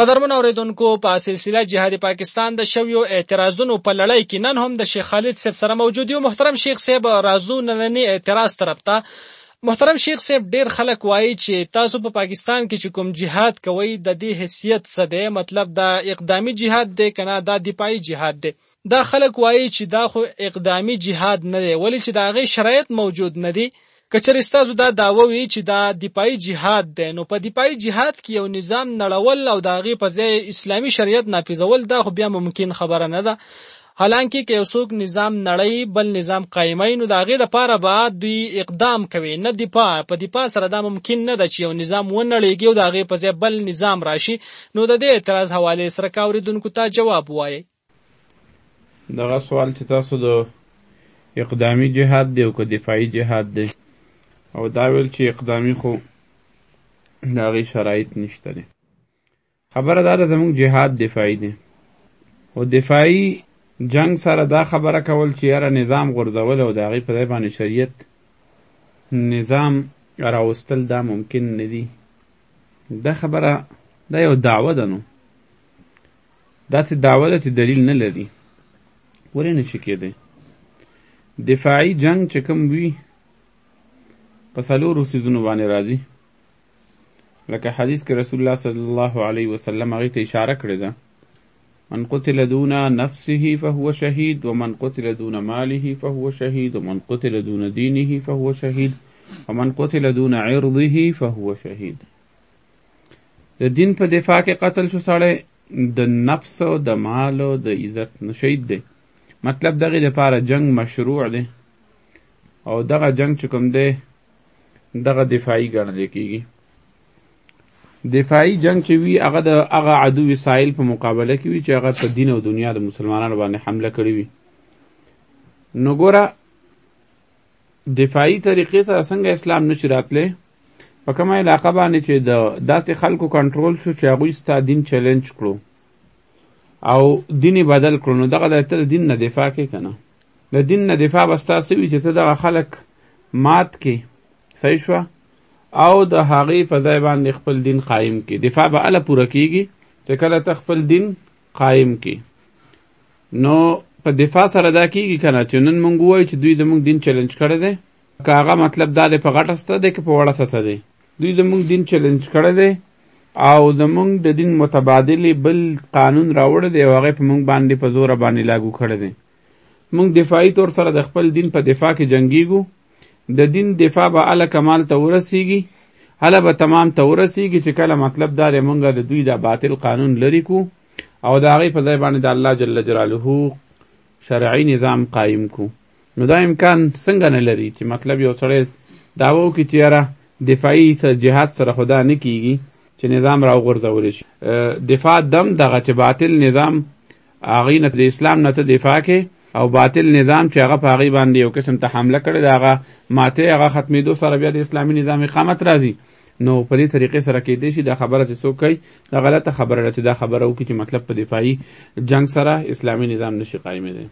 قدرمن اوریدونکو په سلسله جهاد پاکستان د شویو اعتراضونو په لړۍ کې نن هم د شیخ خالد صاحب سره موجود یو. محترم شیخ صاحب رازو نننی اعتراض طرف ته. محترم شیخ صاحب ډیر خلک وایي چې تاسو په پا پاکستان کې چې کوم جهاد کوي د دې حیثیت څه دی؟ مطلب دا اقدامی جهاد دی کنه دا دفاعي جهاد دی. دا خلک وایي چې دا خو اقدامی جهاد نه دی، ولی چې دا غي شرایط موجود نه دي. کچرستازو دا داوه وی چې دا دفاعي جهاد دی، نو په دفاعي جهاد کې یو نظام نړول او داغه په ځای اسلامی شریعت نافذول، دا خو بیا ممکن خبره نه ده. حالانکه که یو څوک نظام نړی بل نظام قائمای نو داغه د پاره بعد دوی اقدام کوي، نه دفاع. په دفاع سره دا ممکن نه ده چې یو نظام ونړیږي او داغه په ځای بل نظام راشي. نو د دې اعتراض حواله سره کاوریدونکو ته جواب وایي دغه سوال چې تاسو د اقدامی جهاد دی او که دفاعي جهاد دی. او دا ویل چې اقدامی خو داغي شرایط نشته دي خبره دا ده زموږ جهاد دفاعي دی. او دفاعي جنگ سره دا خبره کول چې یاره نظام غورځول او د هغې په باندې شریعت نظام راوستل دا ممکن نه دي دا خبره، دا یو دعوه ده نو. داسې دعوه ده چې دلیل نه لري. ولې نه شي کېدی؟ دفاعي جنگ چې کوم وي په څلورو څیزونو باندې راځي. لکه حدیث کې رسول الله صلی الله علیه وسلم هغې ته اشاره کړې ده. من قتل دون نفسه فهو شهید، ومن قتل دون ماله فهو شهید، ومن قتل دون دینه فهو شهید، ومن قتل دون عرضه فهو شهید. د دین په دفاع کې قتل شو سړی د نفس او د مال او د عزت نه شهید دی. مطلب دغه لپاره جنگ مشروع دی. او دغه جنگ چې کوم دی دغه دفاعي ګڼل کېږي دفاعي جنگ چې وي، هغه د هغه عدو وسایل په مقابله کې وي چې هغه په دین او دنیا د مسلمانانو باندې حمله کړی وي. نو ګوره، دفاعي طریقې سره څنګه اسلام نشي راتلی؟ په کومه علاقه باندې چې د داسې خلکو کنټرول شو چې هغوی ستا دین چیلنج کړو او دین بدل کړو. نو دغه د دین نه دفاع کې کنه. د دین نه دفاع بستا سوي چې ته دغه خلک مات کې صحیح شو او د هغې په ځای باندې خپل دین قایم کی دفاع به اله پوره کیږي چې کله ته خپل دین قایم کی نو په دفاع سره دا کیږي کنه چې نن مونږ وایو چې دوی زموږ دین چیلنج کړی دی. که هغه مطلب دا دی په غټه سته دی که په وړه سطح دی. دوی زموږ دین چیلنج کړی دی او زموږ د دین متبادل بل قانون راوړی دی او هغه په مونږ باندې په زوره باندې لاګو کړی دی. مونږ دفاعي طور سره د خپل دین په دفاع کې جنگیږو د دین دفاع به ال کمال ته ورسیږي. هله به تمام ته ورسیږي چې کله مطلب دا دی مونږ د دوی د باطل قانون لري کو او د هغې په ځای باندې د الله جل جلاله شرعي نظام قایم کو. نو دا امکان څنګه نه لري چې مطلب یو سړی دعوه وکړي چې یاره دفاعي جهاد سره خدا نه کیږي چې نظام را وغورځولی شي دفاع دم دغه چې باطل نظام، هغې نه د اسلام نه ته دفاع کې او باطل نظام چې هغه په هغې باندې یو قسم ته حمله کړې دا هغه ماته، هغه ختمې دو سره بیا د اسلامي نظام اقامت راځي. نو په دې طریقې سره کېدای شي دا خبره چې څوک کوي، دا غلطه خبره ده چې دا خبره وکړي چې مطلب په دفاعي جنگ سره اسلامي نظام نشي قائم قایمېدی